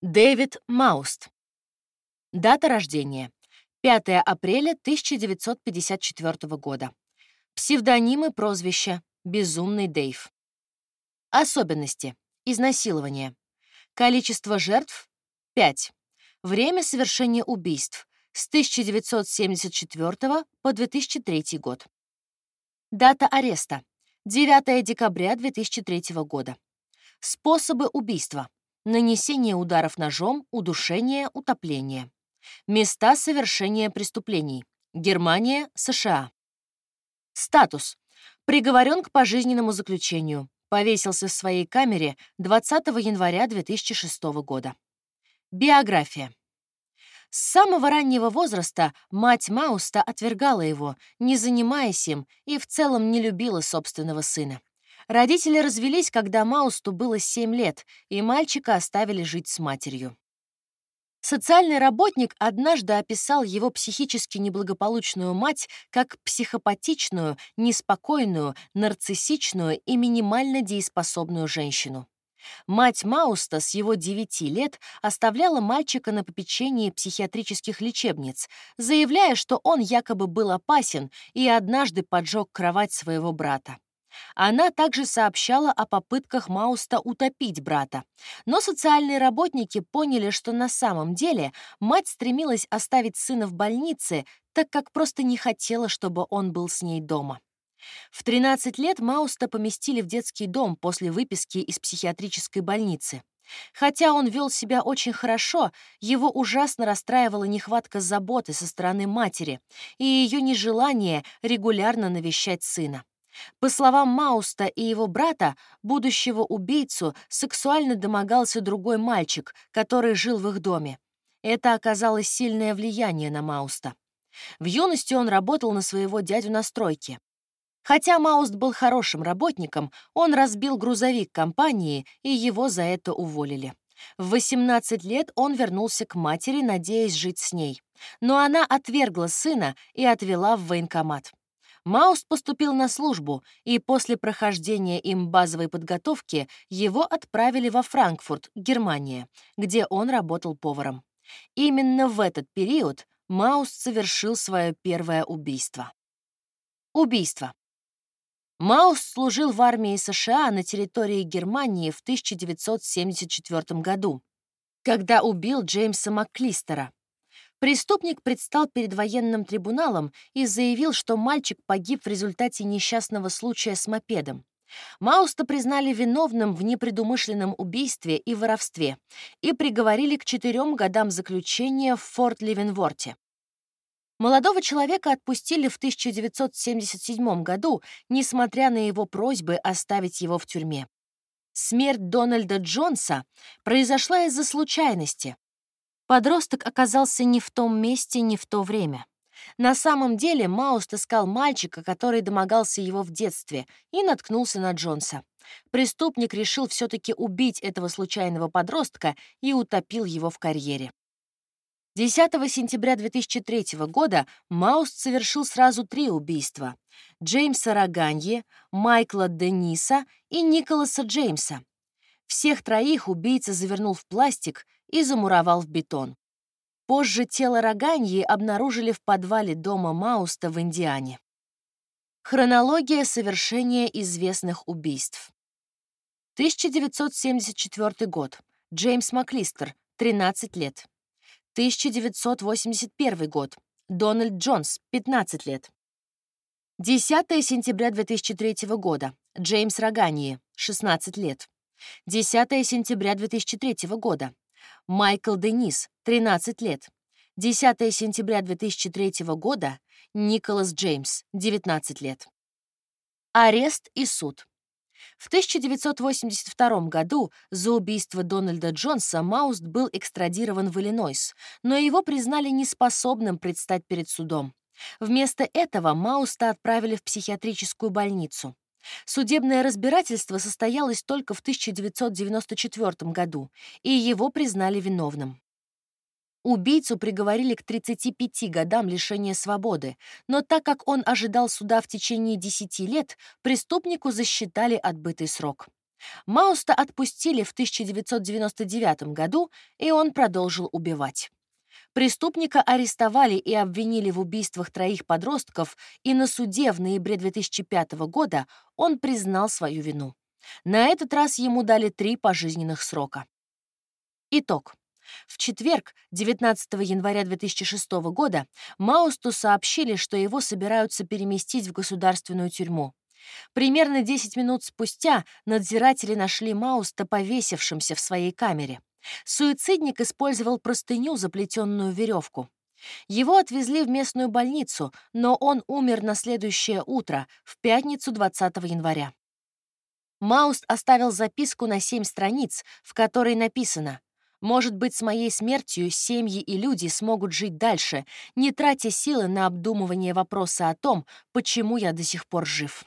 Дэвид Мауст. Дата рождения. 5 апреля 1954 года. Псевдонимы прозвища «Безумный Дэйв». Особенности. Изнасилование. Количество жертв — 5. Время совершения убийств с 1974 по 2003 год. Дата ареста. 9 декабря 2003 года. Способы убийства. Нанесение ударов ножом, удушение, утопление. Места совершения преступлений. Германия, США. Статус. Приговорен к пожизненному заключению. Повесился в своей камере 20 января 2006 года. Биография. С самого раннего возраста мать Мауста отвергала его, не занимаясь им, и в целом не любила собственного сына. Родители развелись, когда Маусту было 7 лет, и мальчика оставили жить с матерью. Социальный работник однажды описал его психически неблагополучную мать как психопатичную, неспокойную, нарциссичную и минимально дееспособную женщину. Мать Мауста с его 9 лет оставляла мальчика на попечении психиатрических лечебниц, заявляя, что он якобы был опасен и однажды поджег кровать своего брата. Она также сообщала о попытках Мауста утопить брата. Но социальные работники поняли, что на самом деле мать стремилась оставить сына в больнице, так как просто не хотела, чтобы он был с ней дома. В 13 лет Мауста поместили в детский дом после выписки из психиатрической больницы. Хотя он вел себя очень хорошо, его ужасно расстраивала нехватка заботы со стороны матери и ее нежелание регулярно навещать сына. По словам Мауста и его брата, будущего убийцу сексуально домогался другой мальчик, который жил в их доме. Это оказало сильное влияние на Мауста. В юности он работал на своего дядю на стройке. Хотя Мауст был хорошим работником, он разбил грузовик компании, и его за это уволили. В 18 лет он вернулся к матери, надеясь жить с ней. Но она отвергла сына и отвела в военкомат. Мауст поступил на службу, и после прохождения им базовой подготовки его отправили во Франкфурт, Германия, где он работал поваром. Именно в этот период Мауст совершил свое первое убийство. Убийство. Мауст служил в армии США на территории Германии в 1974 году, когда убил Джеймса МакКлистера, Преступник предстал перед военным трибуналом и заявил, что мальчик погиб в результате несчастного случая с мопедом. Мауста признали виновным в непредумышленном убийстве и воровстве и приговорили к четырем годам заключения в Форт Ливенворте. Молодого человека отпустили в 1977 году, несмотря на его просьбы оставить его в тюрьме. Смерть Дональда Джонса произошла из-за случайности. Подросток оказался не в том месте, не в то время. На самом деле Мауст искал мальчика, который домогался его в детстве, и наткнулся на Джонса. Преступник решил все-таки убить этого случайного подростка и утопил его в карьере. 10 сентября 2003 года Мауст совершил сразу три убийства — Джеймса Роганье, Майкла Дениса и Николаса Джеймса. Всех троих убийца завернул в пластик и замуровал в бетон. Позже тело Роганьи обнаружили в подвале дома Мауста в Индиане. Хронология совершения известных убийств. 1974 год. Джеймс Маклистер, 13 лет. 1981 год. Дональд Джонс, 15 лет. 10 сентября 2003 года. Джеймс Роганьи, 16 лет. 10 сентября 2003 года. Майкл Денис, 13 лет. 10 сентября 2003 года. Николас Джеймс, 19 лет. Арест и суд. В 1982 году за убийство Дональда Джонса Мауст был экстрадирован в Иллинойс, но его признали неспособным предстать перед судом. Вместо этого Мауста отправили в психиатрическую больницу. Судебное разбирательство состоялось только в 1994 году, и его признали виновным. Убийцу приговорили к 35 годам лишения свободы, но так как он ожидал суда в течение 10 лет, преступнику засчитали отбытый срок. Мауста отпустили в 1999 году, и он продолжил убивать. Преступника арестовали и обвинили в убийствах троих подростков, и на суде в ноябре 2005 года он признал свою вину. На этот раз ему дали три пожизненных срока. Итог. В четверг, 19 января 2006 года, Маусту сообщили, что его собираются переместить в государственную тюрьму. Примерно 10 минут спустя надзиратели нашли Мауста повесившимся в своей камере. Суицидник использовал простыню, заплетенную веревку. Его отвезли в местную больницу, но он умер на следующее утро, в пятницу 20 января. Мауст оставил записку на семь страниц, в которой написано «Может быть, с моей смертью семьи и люди смогут жить дальше, не тратя силы на обдумывание вопроса о том, почему я до сих пор жив».